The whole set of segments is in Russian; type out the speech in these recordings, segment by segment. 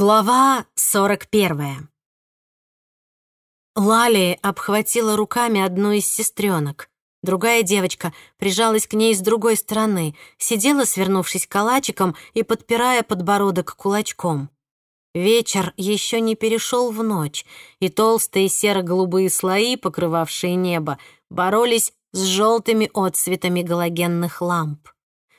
Глава 41 Лали обхватила руками одну из сестренок. Другая девочка прижалась к ней с другой стороны, сидела, свернувшись калачиком и подпирая подбородок кулачком. Вечер еще не перешел в ночь, и толстые серо-голубые слои, покрывавшие небо, боролись с желтыми отсветами галогенных ламп.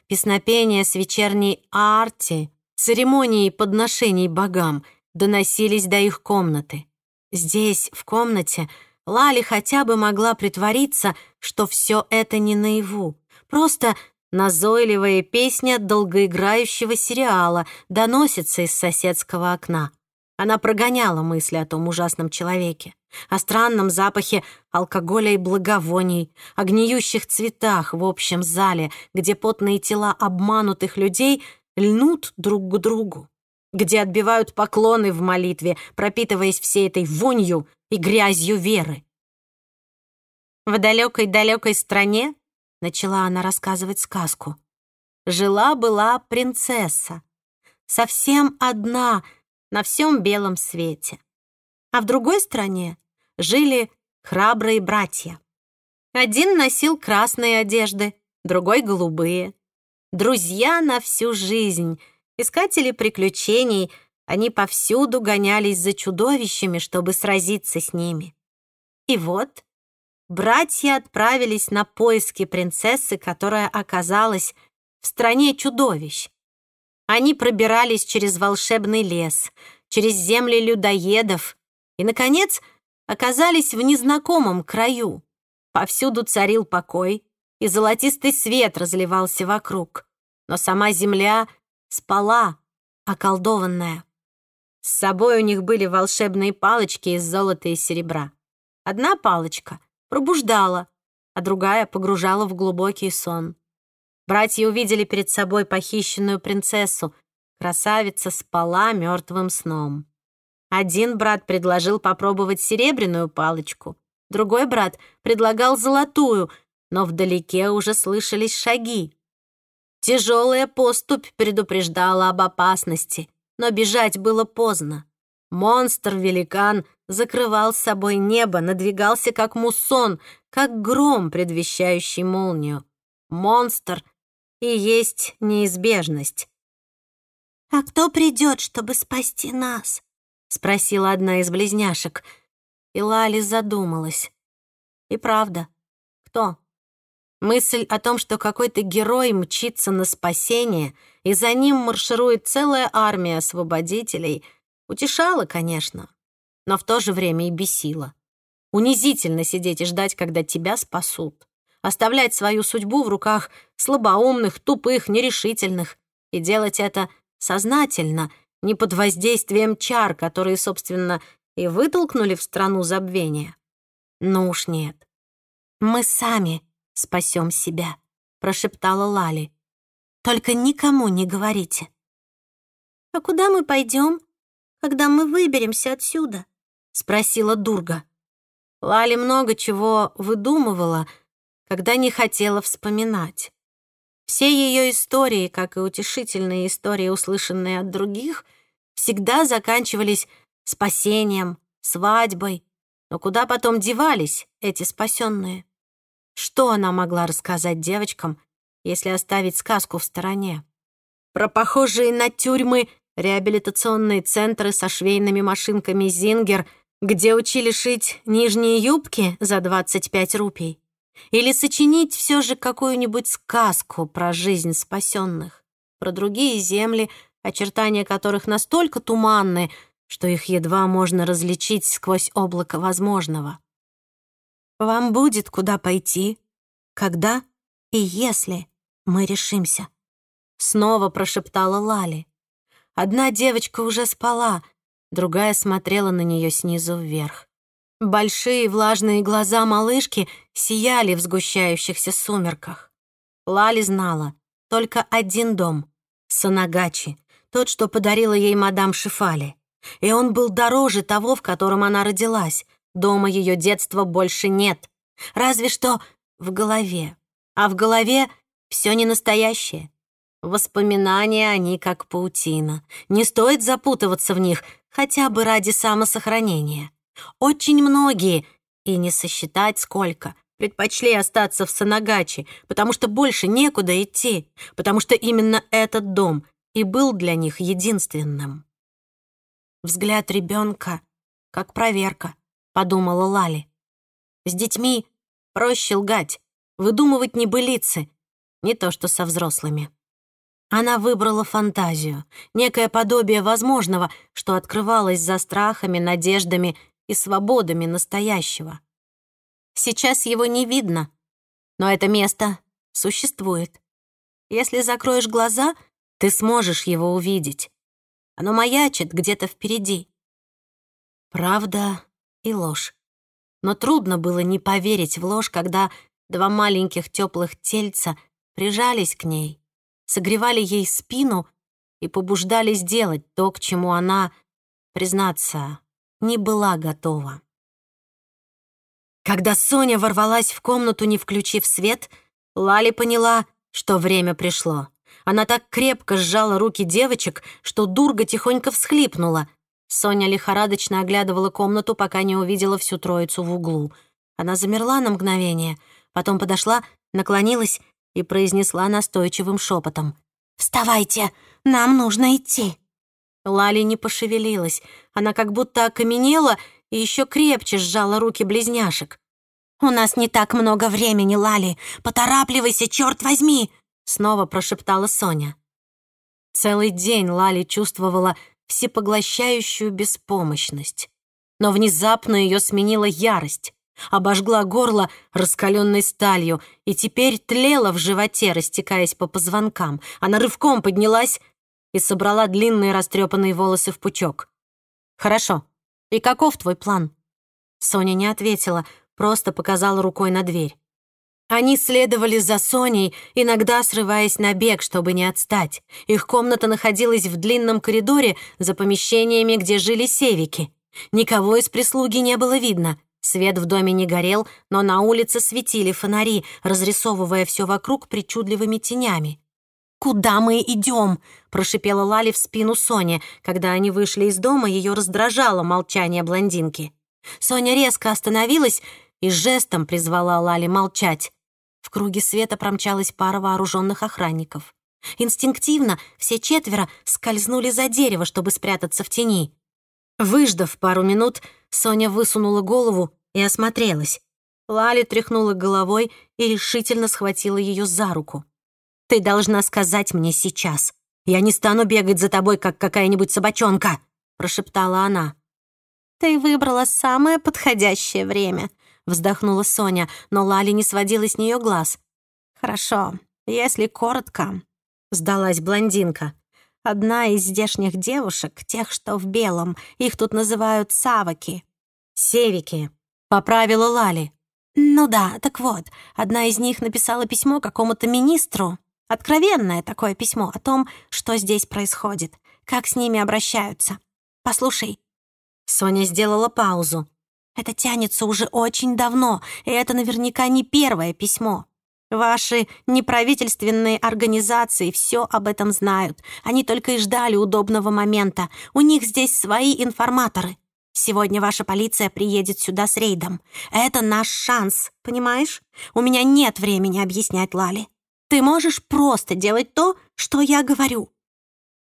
Песнопения с вечерней арти Церемонии подношений богам доносились до их комнаты. Здесь, в комнате, Лали хотя бы могла притвориться, что все это не наяву. Просто назойливая песня долгоиграющего сериала доносится из соседского окна. Она прогоняла мысли о том ужасном человеке, о странном запахе алкоголя и благовоний, о гниющих цветах в общем зале, где потные тела обманутых людей — льнут друг к другу, где отбивают поклоны в молитве, пропитываясь всей этой вонью и грязью веры. В далекой-далекой стране, начала она рассказывать сказку, жила-была принцесса, совсем одна на всем белом свете. А в другой стране жили храбрые братья. Один носил красные одежды, другой — голубые. Друзья на всю жизнь, искатели приключений, они повсюду гонялись за чудовищами, чтобы сразиться с ними. И вот братья отправились на поиски принцессы, которая оказалась в стране чудовищ. Они пробирались через волшебный лес, через земли людоедов и, наконец, оказались в незнакомом краю. Повсюду царил покой, и золотистый свет разливался вокруг. Но сама земля спала, околдованная. С собой у них были волшебные палочки из золота и серебра. Одна палочка пробуждала, а другая погружала в глубокий сон. Братья увидели перед собой похищенную принцессу. Красавица спала мертвым сном. Один брат предложил попробовать серебряную палочку, другой брат предлагал золотую, но вдалеке уже слышались шаги. Тяжелая поступь предупреждала об опасности, но бежать было поздно. Монстр-великан закрывал собой небо, надвигался как муссон, как гром, предвещающий молнию. Монстр и есть неизбежность. «А кто придет, чтобы спасти нас?» — спросила одна из близняшек. И Лали задумалась. И правда, кто? Мысль о том, что какой-то герой мчится на спасение, и за ним марширует целая армия освободителей, утешала, конечно, но в то же время и бесила. Унизительно сидеть и ждать, когда тебя спасут. Оставлять свою судьбу в руках слабоумных, тупых, нерешительных. И делать это сознательно, не под воздействием чар, которые, собственно, и вытолкнули в страну забвения. Ну уж нет. Мы сами спасем себя», — прошептала Лали. «Только никому не говорите». «А куда мы пойдем, когда мы выберемся отсюда?» — спросила Дурга. Лали много чего выдумывала, когда не хотела вспоминать. Все ее истории, как и утешительные истории, услышанные от других, всегда заканчивались спасением, свадьбой. Но куда потом девались эти спасенные? Что она могла рассказать девочкам, если оставить сказку в стороне? Про похожие на тюрьмы реабилитационные центры со швейными машинками «Зингер», где учили шить нижние юбки за 25 рупий? Или сочинить все же какую-нибудь сказку про жизнь спасенных, про другие земли, очертания которых настолько туманны, что их едва можно различить сквозь облако возможного? Вам будет куда пойти, когда и если мы решимся. Снова прошептала Лали. Одна девочка уже спала, другая смотрела на нее снизу вверх. Большие влажные глаза малышки сияли в сгущающихся сумерках. Лали знала только один дом — Санагачи, тот, что подарила ей мадам Шифали. И он был дороже того, в котором она родилась — Дома ее детства больше нет. Разве что в голове. А в голове все не настоящее. Воспоминания они как паутина. Не стоит запутываться в них, хотя бы ради самосохранения. Очень многие, и не сосчитать сколько, предпочли остаться в Санагачи, потому что больше некуда идти, потому что именно этот дом и был для них единственным. Взгляд ребенка как проверка, подумала Лали. С детьми проще лгать, выдумывать небылицы, не то что со взрослыми. Она выбрала фантазию, некое подобие возможного, что открывалось за страхами, надеждами и свободами настоящего. Сейчас его не видно, но это место существует. Если закроешь глаза, ты сможешь его увидеть. Оно маячит где-то впереди. Правда и ложь. Но трудно было не поверить в ложь, когда два маленьких теплых тельца прижались к ней, согревали ей спину и побуждали сделать то, к чему она, признаться, не была готова. Когда Соня ворвалась в комнату, не включив свет, Лали поняла, что время пришло. Она так крепко сжала руки девочек, что Дурга тихонько всхлипнула. Соня лихорадочно оглядывала комнату, пока не увидела всю троицу в углу. Она замерла на мгновение, потом подошла, наклонилась и произнесла настойчивым шепотом. «Вставайте, нам нужно идти». Лали не пошевелилась. Она как будто окаменела и еще крепче сжала руки близняшек. «У нас не так много времени, Лали. Поторапливайся, черт возьми!» Снова прошептала Соня. Целый день Лали чувствовала всепоглощающую беспомощность. Но внезапно ее сменила ярость, обожгла горло раскаленной сталью и теперь тлела в животе, растекаясь по позвонкам. Она рывком поднялась и собрала длинные растрепанные волосы в пучок. «Хорошо. И каков твой план?» Соня не ответила, просто показала рукой на дверь. Они следовали за Соней, иногда срываясь на бег, чтобы не отстать. Их комната находилась в длинном коридоре за помещениями, где жили севики. Никого из прислуги не было видно. Свет в доме не горел, но на улице светили фонари, разрисовывая все вокруг причудливыми тенями. «Куда мы идем?» — прошипела Лали в спину Соне. Когда они вышли из дома, ее раздражало молчание блондинки. Соня резко остановилась и жестом призвала Лали молчать. В круге света промчалась пара вооруженных охранников. Инстинктивно все четверо скользнули за дерево, чтобы спрятаться в тени. Выждав пару минут, Соня высунула голову и осмотрелась. Лали тряхнула головой и решительно схватила ее за руку. «Ты должна сказать мне сейчас. Я не стану бегать за тобой, как какая-нибудь собачонка», — прошептала она. «Ты выбрала самое подходящее время», вздохнула Соня, но Лали не сводила с нее глаз. «Хорошо, если коротко», — сдалась блондинка. «Одна из здешних девушек, тех, что в белом, их тут называют саваки». «Севики», — поправила Лали. «Ну да, так вот, одна из них написала письмо какому-то министру. Откровенное такое письмо о том, что здесь происходит, как с ними обращаются. Послушай». Соня сделала паузу. Это тянется уже очень давно, и это наверняка не первое письмо. Ваши неправительственные организации все об этом знают. Они только и ждали удобного момента. У них здесь свои информаторы. Сегодня ваша полиция приедет сюда с рейдом. Это наш шанс, понимаешь? У меня нет времени объяснять Лали. Ты можешь просто делать то, что я говорю».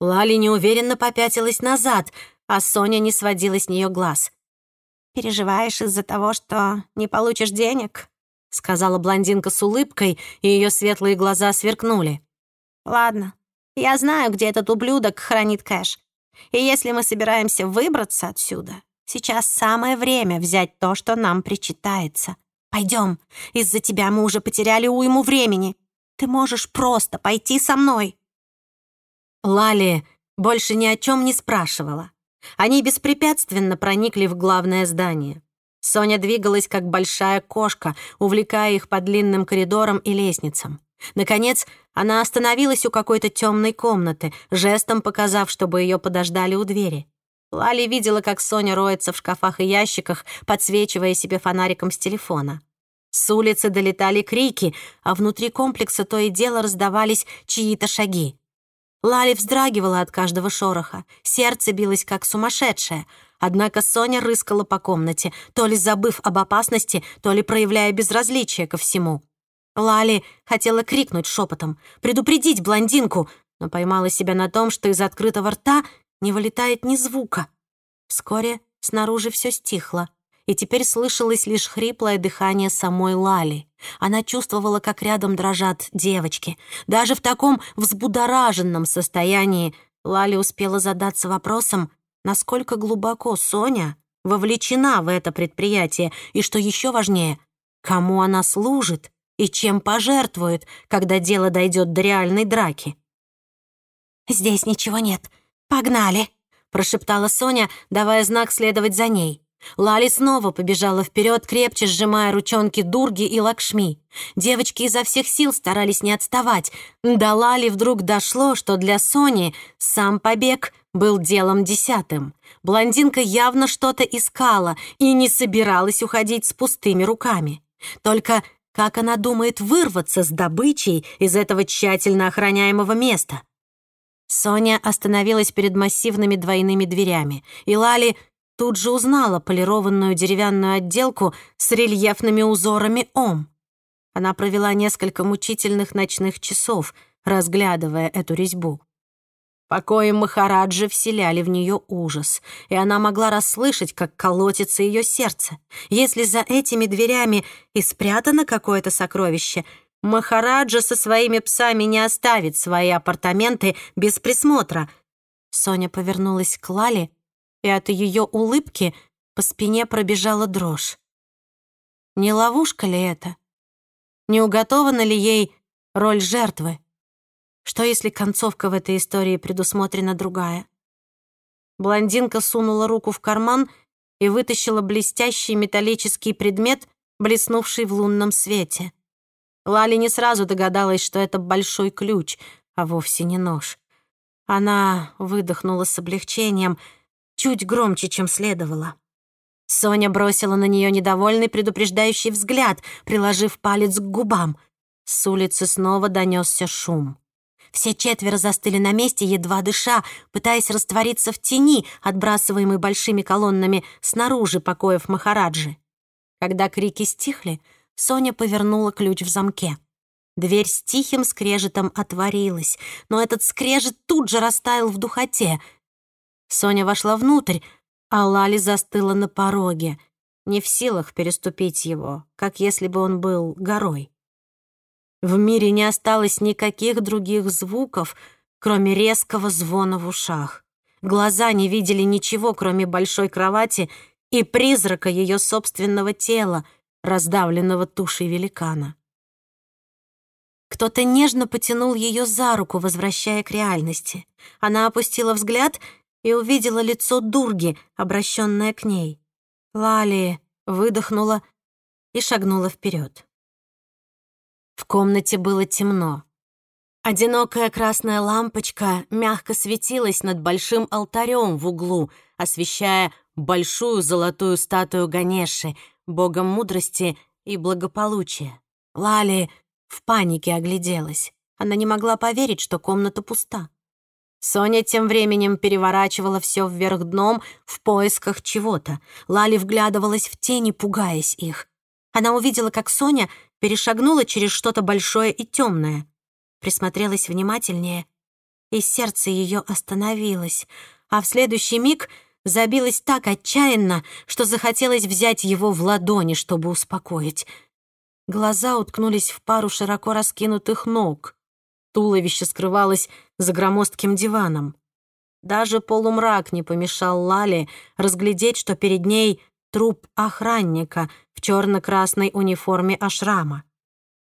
Лали неуверенно попятилась назад, а Соня не сводила с нее глаз. «Переживаешь из-за того, что не получишь денег?» — сказала блондинка с улыбкой, и ее светлые глаза сверкнули. «Ладно, я знаю, где этот ублюдок хранит кэш. И если мы собираемся выбраться отсюда, сейчас самое время взять то, что нам причитается. Пойдем, из-за тебя мы уже потеряли уйму времени. Ты можешь просто пойти со мной». Лали больше ни о чем не спрашивала. Они беспрепятственно проникли в главное здание. Соня двигалась, как большая кошка, увлекая их по длинным коридорам и лестницам. Наконец, она остановилась у какой-то темной комнаты, жестом показав, чтобы ее подождали у двери. Лали видела, как Соня роется в шкафах и ящиках, подсвечивая себе фонариком с телефона. С улицы долетали крики, а внутри комплекса то и дело раздавались чьи-то шаги. Лали вздрагивала от каждого шороха, сердце билось как сумасшедшее, однако Соня рыскала по комнате, то ли забыв об опасности, то ли проявляя безразличие ко всему. Лали хотела крикнуть шепотом, предупредить блондинку, но поймала себя на том, что из открытого рта не вылетает ни звука. Вскоре снаружи все стихло, и теперь слышалось лишь хриплое дыхание самой Лали. Она чувствовала, как рядом дрожат девочки. Даже в таком взбудораженном состоянии Лали успела задаться вопросом, насколько глубоко Соня вовлечена в это предприятие и, что еще важнее, кому она служит и чем пожертвует, когда дело дойдет до реальной драки. «Здесь ничего нет. Погнали!» — прошептала Соня, давая знак следовать за ней. Лали снова побежала вперед, крепче сжимая ручонки Дурги и Лакшми. Девочки изо всех сил старались не отставать. До Лали вдруг дошло, что для Сони сам побег был делом десятым. Блондинка явно что-то искала и не собиралась уходить с пустыми руками. Только как она думает вырваться с добычей из этого тщательно охраняемого места? Соня остановилась перед массивными двойными дверями, и Лали тут же узнала полированную деревянную отделку с рельефными узорами Ом. Она провела несколько мучительных ночных часов, разглядывая эту резьбу. Покои Махараджи вселяли в нее ужас, и она могла расслышать, как колотится ее сердце. Если за этими дверями и спрятано какое-то сокровище, Махараджа со своими псами не оставит свои апартаменты без присмотра. Соня повернулась к Лале и от ее улыбки по спине пробежала дрожь. Не ловушка ли это? Не уготована ли ей роль жертвы? Что если концовка в этой истории предусмотрена другая? Блондинка сунула руку в карман и вытащила блестящий металлический предмет, блеснувший в лунном свете. Лали не сразу догадалась, что это большой ключ, а вовсе не нож. Она выдохнула с облегчением — чуть громче, чем следовало. Соня бросила на нее недовольный предупреждающий взгляд, приложив палец к губам. С улицы снова донесся шум. Все четверо застыли на месте, едва дыша, пытаясь раствориться в тени, отбрасываемой большими колоннами снаружи покоев Махараджи. Когда крики стихли, Соня повернула ключ в замке. Дверь с тихим скрежетом отворилась, но этот скрежет тут же растаял в духоте, Соня вошла внутрь, а Лали застыла на пороге, не в силах переступить его, как если бы он был горой. В мире не осталось никаких других звуков, кроме резкого звона в ушах. Глаза не видели ничего, кроме большой кровати и призрака ее собственного тела, раздавленного тушей великана. Кто-то нежно потянул ее за руку, возвращая к реальности. Она опустила взгляд и увидела лицо Дурги, обращенное к ней. Лали выдохнула и шагнула вперед. В комнате было темно. Одинокая красная лампочка мягко светилась над большим алтарем в углу, освещая большую золотую статую Ганеши, бога мудрости и благополучия. Лали в панике огляделась. Она не могла поверить, что комната пуста. Соня тем временем переворачивала все вверх дном в поисках чего-то. Лали вглядывалась в тени, пугаясь их. Она увидела, как Соня перешагнула через что-то большое и темное. Присмотрелась внимательнее, и сердце ее остановилось, а в следующий миг забилось так отчаянно, что захотелось взять его в ладони, чтобы успокоить. Глаза уткнулись в пару широко раскинутых ног. Туловище скрывалось за громоздким диваном. Даже полумрак не помешал Лале разглядеть, что перед ней труп охранника в черно-красной униформе ашрама.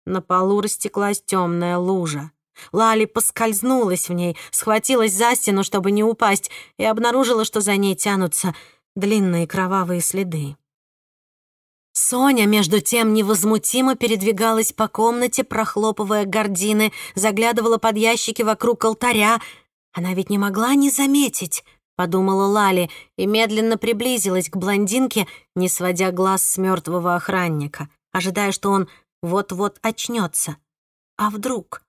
На полу растеклась темная лужа. Лали поскользнулась в ней, схватилась за стену, чтобы не упасть, и обнаружила, что за ней тянутся длинные кровавые следы. Соня, между тем, невозмутимо передвигалась по комнате, прохлопывая гардины, заглядывала под ящики вокруг алтаря. Она ведь не могла не заметить, — подумала Лали, и медленно приблизилась к блондинке, не сводя глаз с мертвого охранника. ожидая, что он вот-вот очнется. А вдруг?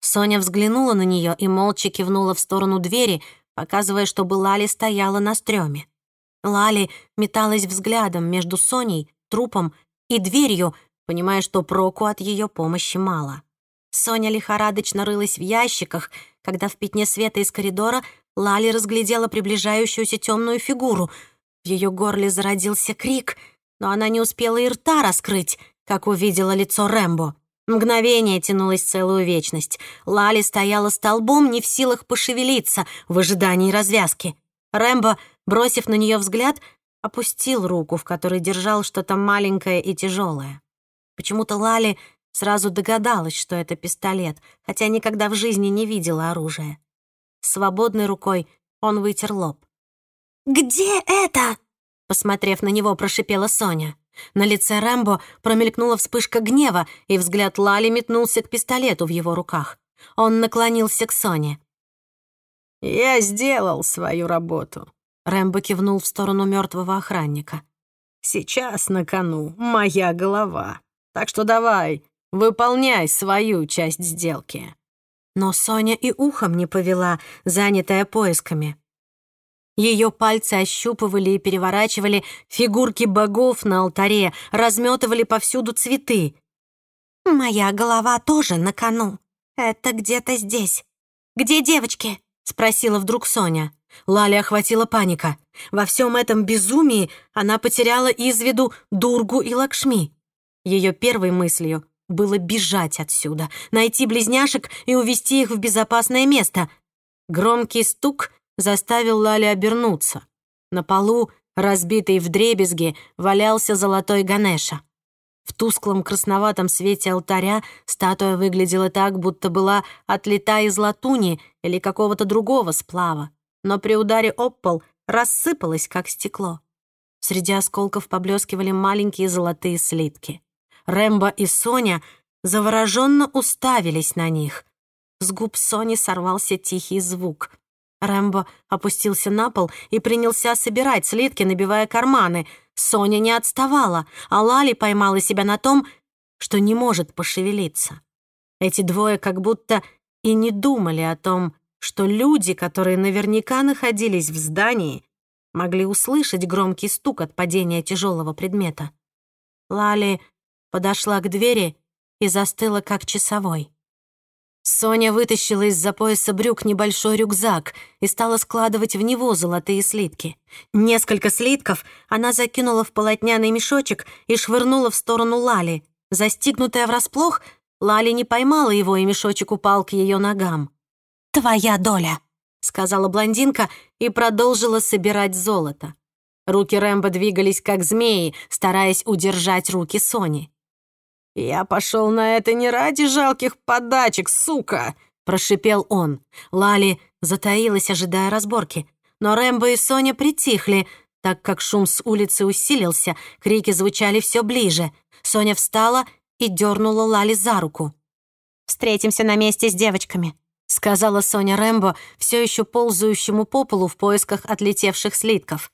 Соня взглянула на нее и молча кивнула в сторону двери, показывая, чтобы Лали стояла на стреме. Лали металась взглядом между Соней, трупом и дверью, понимая, что проку от ее помощи мало. Соня лихорадочно рылась в ящиках, когда в пятне света из коридора Лали разглядела приближающуюся темную фигуру. В ее горле зародился крик, но она не успела и рта раскрыть, как увидела лицо Рэмбо. Мгновение тянулось целую вечность. Лали стояла столбом, не в силах пошевелиться в ожидании развязки. Рэмбо, бросив на нее взгляд, опустил руку, в которой держал что-то маленькое и тяжелое. Почему-то Лали сразу догадалась, что это пистолет, хотя никогда в жизни не видела оружия. Свободной рукой он вытер лоб. «Где это?» Посмотрев на него, прошипела Соня. На лице Рэмбо промелькнула вспышка гнева, и взгляд Лали метнулся к пистолету в его руках. Он наклонился к Соне. «Я сделал свою работу», — Рэмбо кивнул в сторону мертвого охранника. «Сейчас на кону моя голова. Так что давай, выполняй свою часть сделки». Но Соня и ухом не повела, занятая поисками. Ее пальцы ощупывали и переворачивали фигурки богов на алтаре, разметывали повсюду цветы. «Моя голова тоже на кону. Это где-то здесь. Где девочки?» — спросила вдруг Соня. Лали охватила паника. Во всем этом безумии она потеряла из виду Дургу и Лакшми. Ее первой мыслью было бежать отсюда, найти близняшек и увести их в безопасное место. Громкий стук заставил Лали обернуться. На полу, разбитый вдребезги, валялся золотой Ганеша. В тусклом красноватом свете алтаря статуя выглядела так, будто была отлита из латуни или какого-то другого сплава, но при ударе об пол рассыпалась, как стекло. Среди осколков поблескивали маленькие золотые слитки. Рэмбо и Соня завороженно уставились на них. С губ Сони сорвался тихий звук. Рэмбо опустился на пол и принялся собирать слитки, набивая карманы. Соня не отставала, а Лали поймала себя на том, что не может пошевелиться. Эти двое как будто и не думали о том, что люди, которые наверняка находились в здании, могли услышать громкий стук от падения тяжелого предмета. Лали подошла к двери и застыла как часовой. Соня вытащила из-за пояса брюк небольшой рюкзак и стала складывать в него золотые слитки. Несколько слитков она закинула в полотняный мешочек и швырнула в сторону Лали. Застигнутая врасплох, Лали не поймала его, и мешочек упал к ее ногам. «Твоя доля», — сказала блондинка и продолжила собирать золото. Руки Рэмбо двигались как змеи, стараясь удержать руки Сони. «Я пошел на это не ради жалких подачек, сука!» — прошипел он. Лали затаилась, ожидая разборки. Но Рэмбо и Соня притихли, так как шум с улицы усилился, крики звучали все ближе. Соня встала и дернула Лали за руку. «Встретимся на месте с девочками», — сказала Соня Рэмбо, все еще ползающему по полу в поисках отлетевших слитков.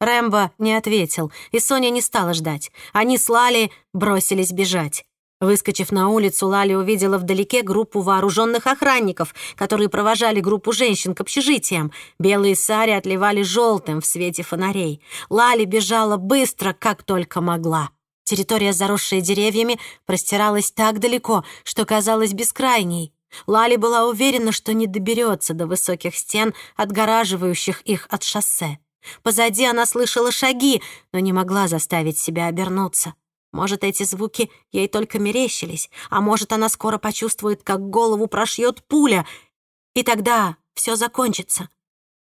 Рэмбо не ответил, и Соня не стала ждать. Они с Лали бросились бежать. Выскочив на улицу, Лали увидела вдалеке группу вооруженных охранников, которые провожали группу женщин к общежитиям. Белые сари отливали желтым в свете фонарей. Лали бежала быстро, как только могла. Территория, заросшая деревьями, простиралась так далеко, что казалась бескрайней. Лали была уверена, что не доберется до высоких стен, отгораживающих их от шоссе. Позади она слышала шаги, но не могла заставить себя обернуться. Может, эти звуки ей только мерещились, а может, она скоро почувствует, как голову прошьет пуля, и тогда все закончится.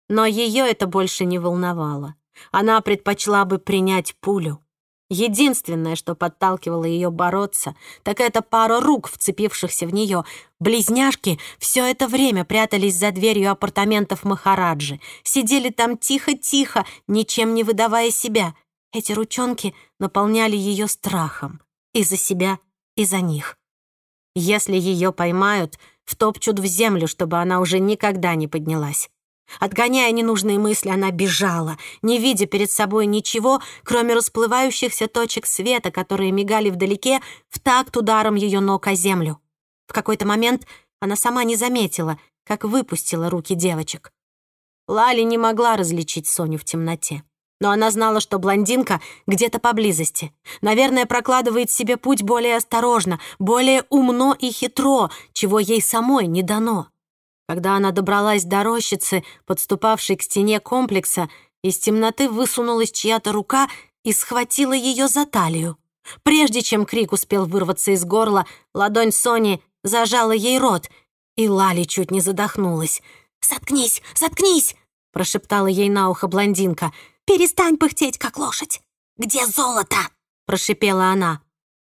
Но ее это больше не волновало. Она предпочла бы принять пулю. Единственное, что подталкивало ее бороться, так это пара рук, вцепившихся в нее. Близняшки все это время прятались за дверью апартаментов Махараджи, сидели там тихо-тихо, ничем не выдавая себя. Эти ручонки наполняли ее страхом и за себя, и за них. Если ее поймают, втопчут в землю, чтобы она уже никогда не поднялась. Отгоняя ненужные мысли, она бежала, не видя перед собой ничего, кроме расплывающихся точек света, которые мигали вдалеке в такт ударом ее ног о землю. В какой-то момент она сама не заметила, как выпустила руки девочек. Лали не могла различить Соню в темноте. Но она знала, что блондинка где-то поблизости. Наверное, прокладывает себе путь более осторожно, более умно и хитро, чего ей самой не дано. Когда она добралась до рощицы, подступавшей к стене комплекса, из темноты высунулась чья-то рука и схватила ее за талию. Прежде чем крик успел вырваться из горла, ладонь Сони зажала ей рот, и Лали чуть не задохнулась. «Заткнись, заткнись!» — прошептала ей на ухо блондинка. «Перестань пыхтеть, как лошадь! Где золото?» — прошипела она.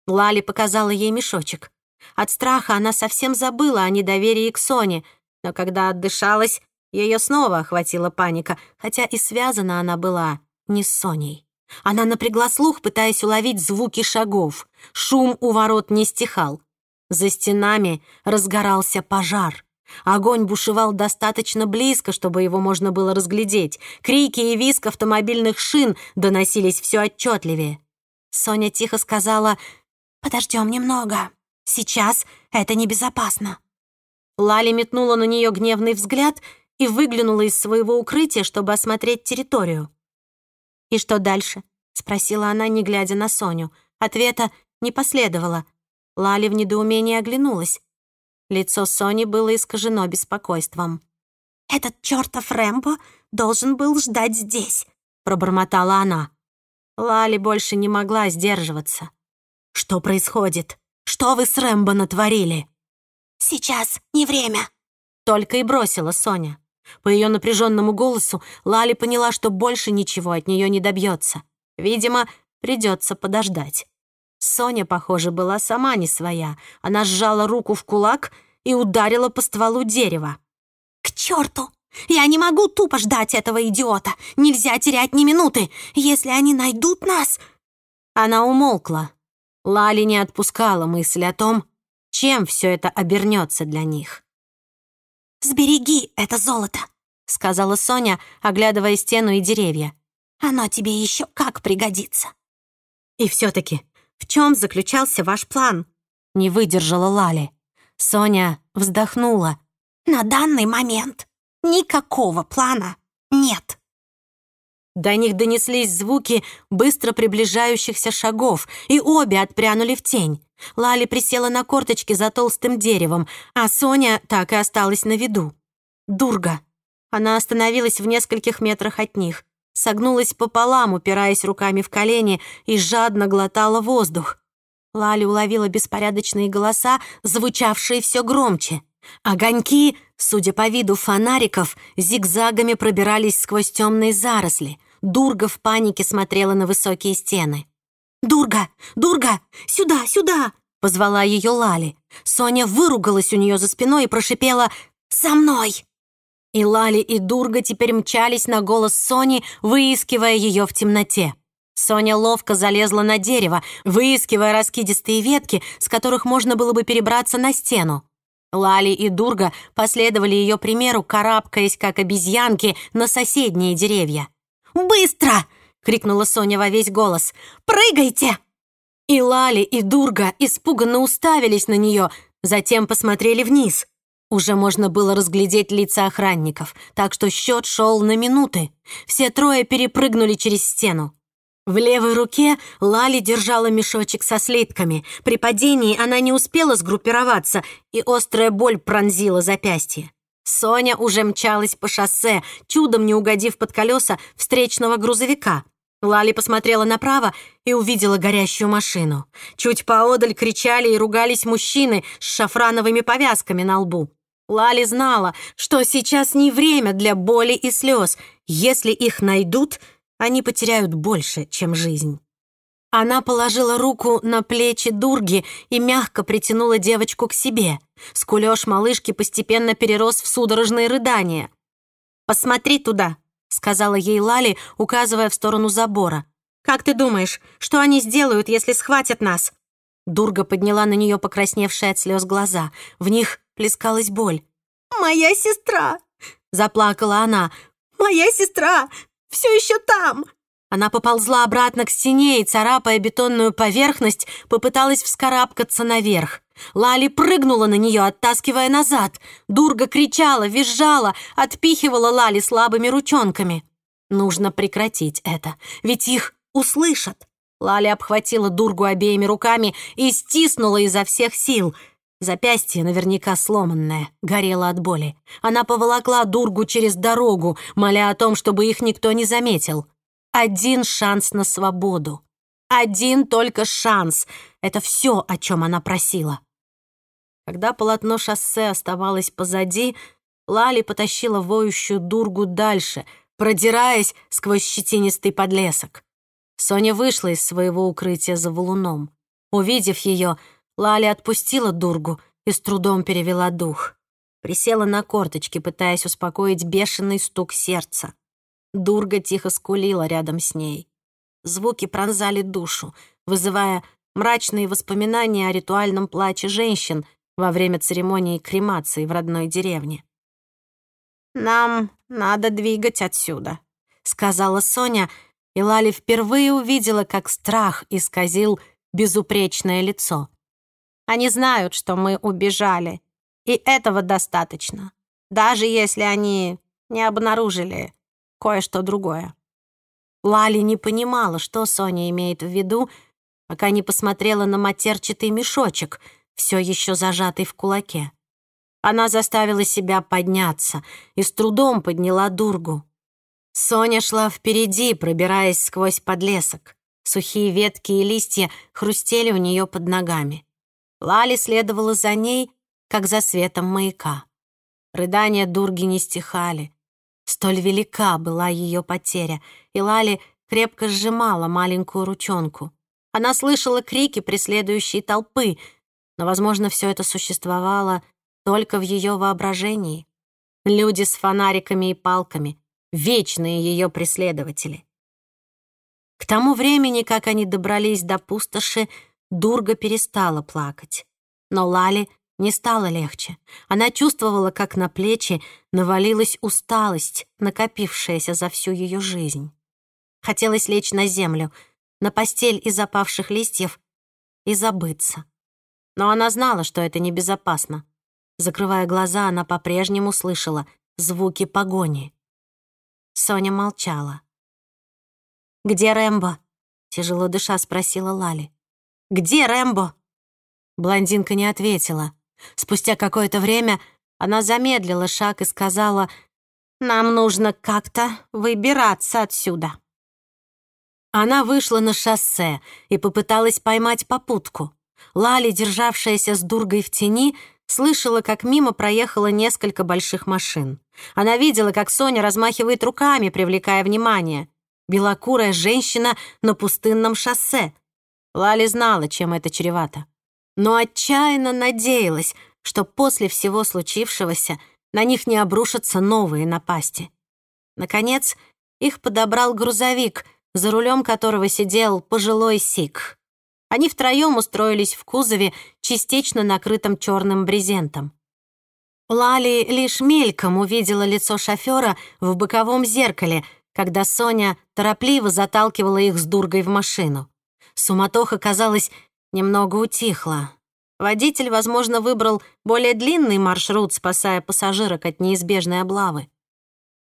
Лали показала ей мешочек. От страха она совсем забыла о недоверии к Соне — но когда отдышалась, ее снова охватила паника, хотя и связана она была не с Соней. Она напрягла слух, пытаясь уловить звуки шагов. Шум у ворот не стихал. За стенами разгорался пожар. Огонь бушевал достаточно близко, чтобы его можно было разглядеть. Крики и визг автомобильных шин доносились все отчетливее. Соня тихо сказала «Подождем немного. Сейчас это небезопасно». Лали метнула на нее гневный взгляд и выглянула из своего укрытия, чтобы осмотреть территорию. «И что дальше?» — спросила она, не глядя на Соню. Ответа не последовало. Лали в недоумении оглянулась. Лицо Сони было искажено беспокойством. «Этот чертов Рэмбо должен был ждать здесь», — пробормотала она. Лали больше не могла сдерживаться. «Что происходит? Что вы с Рэмбо натворили?» «Сейчас не время», — только и бросила Соня. По ее напряженному голосу Лали поняла, что больше ничего от нее не добьется. Видимо, придется подождать. Соня, похоже, была сама не своя. Она сжала руку в кулак и ударила по стволу дерева. «К черту! Я не могу тупо ждать этого идиота! Нельзя терять ни минуты! Если они найдут нас...» Она умолкла. Лали не отпускала мысль о том, чем все это обернется для них. «Сбереги это золото», — сказала Соня, оглядывая стену и деревья. «Оно тебе еще как пригодится». «И все-таки, в чем заключался ваш план?» — не выдержала Лали. Соня вздохнула. «На данный момент никакого плана нет». До них донеслись звуки быстро приближающихся шагов, и обе отпрянули в тень. Лали присела на корточки за толстым деревом, а Соня так и осталась на виду. Дурга. Она остановилась в нескольких метрах от них, согнулась пополам, упираясь руками в колени, и жадно глотала воздух. Лали уловила беспорядочные голоса, звучавшие все громче. Огоньки, судя по виду фонариков, зигзагами пробирались сквозь темные заросли. Дурга в панике смотрела на высокие стены. «Дурга! Дурга! Сюда, сюда!» — позвала ее Лали. Соня выругалась у нее за спиной и прошипела «За мной!». И Лали, и Дурга теперь мчались на голос Сони, выискивая ее в темноте. Соня ловко залезла на дерево, выискивая раскидистые ветки, с которых можно было бы перебраться на стену. Лали и Дурга последовали ее примеру, карабкаясь, как обезьянки, на соседние деревья. «Быстро!» — крикнула Соня во весь голос. «Прыгайте!» И Лали, и Дурга испуганно уставились на нее, затем посмотрели вниз. Уже можно было разглядеть лица охранников, так что счет шел на минуты. Все трое перепрыгнули через стену. В левой руке Лали держала мешочек со слитками. При падении она не успела сгруппироваться, и острая боль пронзила запястье. Соня уже мчалась по шоссе, чудом не угодив под колеса встречного грузовика. Лали посмотрела направо и увидела горящую машину. Чуть поодаль кричали и ругались мужчины с шафрановыми повязками на лбу. Лали знала, что сейчас не время для боли и слез. Если их найдут, они потеряют больше, чем жизнь. Она положила руку на плечи Дурги и мягко притянула девочку к себе. Скулёж малышки постепенно перерос в судорожные рыдания. «Посмотри туда», — сказала ей Лали, указывая в сторону забора. «Как ты думаешь, что они сделают, если схватят нас?» Дурга подняла на нее покрасневшие от слез глаза. В них плескалась боль. «Моя сестра!» — заплакала она. «Моя сестра все еще там!» Она поползла обратно к стене и, царапая бетонную поверхность, попыталась вскарабкаться наверх. Лали прыгнула на нее, оттаскивая назад. Дурга кричала, визжала, отпихивала Лали слабыми ручонками. Нужно прекратить это, ведь их услышат. Лали обхватила Дургу обеими руками и стиснула изо всех сил. Запястье, наверняка сломанное, горело от боли. Она поволокла Дургу через дорогу, моля о том, чтобы их никто не заметил. Один шанс на свободу. Один только шанс. Это все, о чем она просила. Когда полотно шоссе оставалось позади, Лали потащила воющую дургу дальше, продираясь сквозь щетинистый подлесок. Соня вышла из своего укрытия за валуном. Увидев ее, Лали отпустила дургу и с трудом перевела дух. Присела на корточки, пытаясь успокоить бешеный стук сердца. Дурга тихо скулила рядом с ней. Звуки пронзали душу, вызывая мрачные воспоминания о ритуальном плаче женщин во время церемонии кремации в родной деревне. «Нам надо двигать отсюда», — сказала Соня, и Лали впервые увидела, как страх исказил безупречное лицо. «Они знают, что мы убежали, и этого достаточно, даже если они не обнаружили кое-что другое». Лали не понимала, что Соня имеет в виду, пока не посмотрела на матерчатый мешочек, все еще зажатый в кулаке. Она заставила себя подняться и с трудом подняла дургу. Соня шла впереди, пробираясь сквозь подлесок. Сухие ветки и листья хрустели у нее под ногами. Лали следовала за ней, как за светом маяка. Рыдания Дурги не стихали. Столь велика была ее потеря, и Лали крепко сжимала маленькую ручонку. Она слышала крики преследующей толпы, но, возможно, все это существовало только в ее воображении. Люди с фонариками и палками, вечные ее преследователи. К тому времени, как они добрались до пустоши, Дурга перестала плакать. Но Лали не стало легче. Она чувствовала, как на плечи навалилась усталость, накопившаяся за всю ее жизнь. Хотелось лечь на землю, на постель из опавших листьев и забыться. Но она знала, что это небезопасно. Закрывая глаза, она по-прежнему слышала звуки погони. Соня молчала. «Где Рэмбо?» — тяжело дыша спросила Лали. «Где Рэмбо?» Блондинка не ответила. Спустя какое-то время она замедлила шаг и сказала, «Нам нужно как-то выбираться отсюда». Она вышла на шоссе и попыталась поймать попутку. Лали, державшаяся с дургой в тени, слышала, как мимо проехало несколько больших машин. Она видела, как Соня размахивает руками, привлекая внимание. Белокурая женщина на пустынном шоссе. Лали знала, чем это чревато но отчаянно надеялась, что после всего случившегося на них не обрушатся новые напасти. Наконец, их подобрал грузовик, за рулем которого сидел пожилой Сик. Они втроем устроились в кузове, частично накрытым черным брезентом. Лали лишь мельком увидела лицо шофера в боковом зеркале, когда Соня торопливо заталкивала их с дургой в машину. Суматоха, казалось, немного утихла. Водитель, возможно, выбрал более длинный маршрут, спасая пассажирок от неизбежной облавы.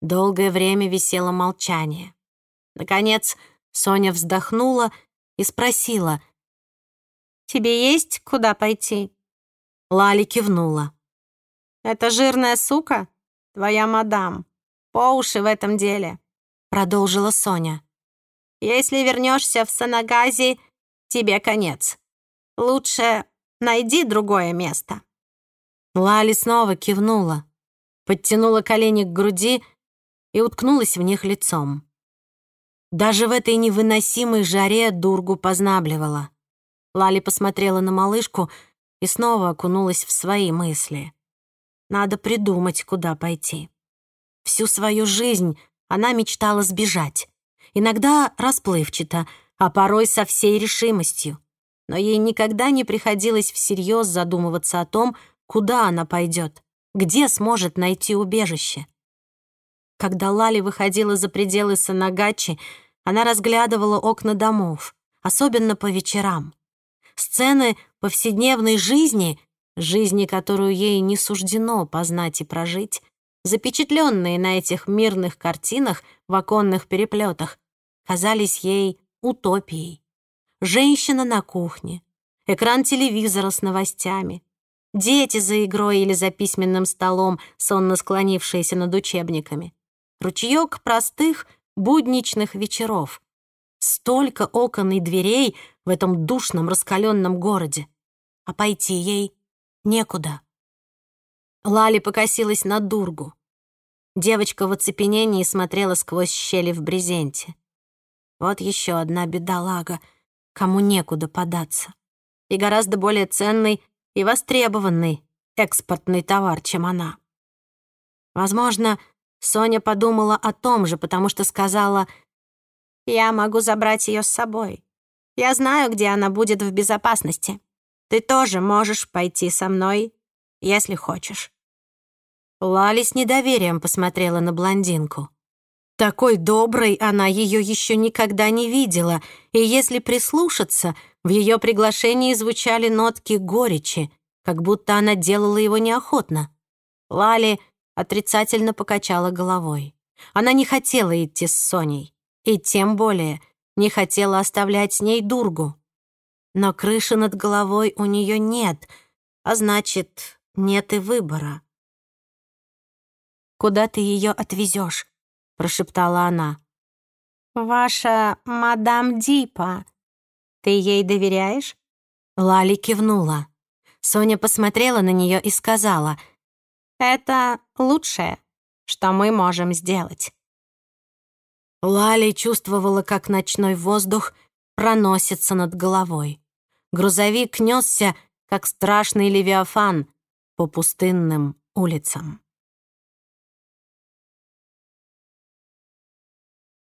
Долгое время висело молчание. Наконец, Соня вздохнула и спросила, «Тебе есть куда пойти?» Лали кивнула. «Это жирная сука, твоя мадам, по уши в этом деле», продолжила Соня. «Если вернешься в Санагази, тебе конец. Лучше найди другое место». Лали снова кивнула, подтянула колени к груди и уткнулась в них лицом. Даже в этой невыносимой жаре Дургу познабливала. Лали посмотрела на малышку и снова окунулась в свои мысли. Надо придумать, куда пойти. Всю свою жизнь она мечтала сбежать. Иногда расплывчато, а порой со всей решимостью но ей никогда не приходилось всерьез задумываться о том, куда она пойдет, где сможет найти убежище. Когда Лали выходила за пределы Санагачи, она разглядывала окна домов, особенно по вечерам. Сцены повседневной жизни, жизни, которую ей не суждено познать и прожить, запечатленные на этих мирных картинах в оконных переплетах, казались ей утопией. Женщина на кухне, экран телевизора с новостями, дети за игрой или за письменным столом, сонно склонившиеся над учебниками, ручеёк простых, будничных вечеров. Столько окон и дверей в этом душном раскаленном городе, а пойти ей некуда. Лали покосилась на Дургу. Девочка в оцепенении смотрела сквозь щели в брезенте. Вот еще одна бедолага, кому некуда податься. И гораздо более ценный и востребованный экспортный товар, чем она. Возможно, Соня подумала о том же, потому что сказала, «Я могу забрать ее с собой. Я знаю, где она будет в безопасности. Ты тоже можешь пойти со мной, если хочешь». Лали с недоверием посмотрела на блондинку. Такой доброй она ее еще никогда не видела, и если прислушаться, в ее приглашении звучали нотки горечи, как будто она делала его неохотно. Лали отрицательно покачала головой. Она не хотела идти с Соней, и тем более не хотела оставлять с ней Дургу. Но крыши над головой у нее нет, а значит, нет и выбора. «Куда ты ее отвезешь?» — прошептала она. «Ваша мадам Дипа. Ты ей доверяешь?» Лали кивнула. Соня посмотрела на нее и сказала, «Это лучшее, что мы можем сделать». Лали чувствовала, как ночной воздух проносится над головой. Грузовик несся, как страшный левиафан, по пустынным улицам.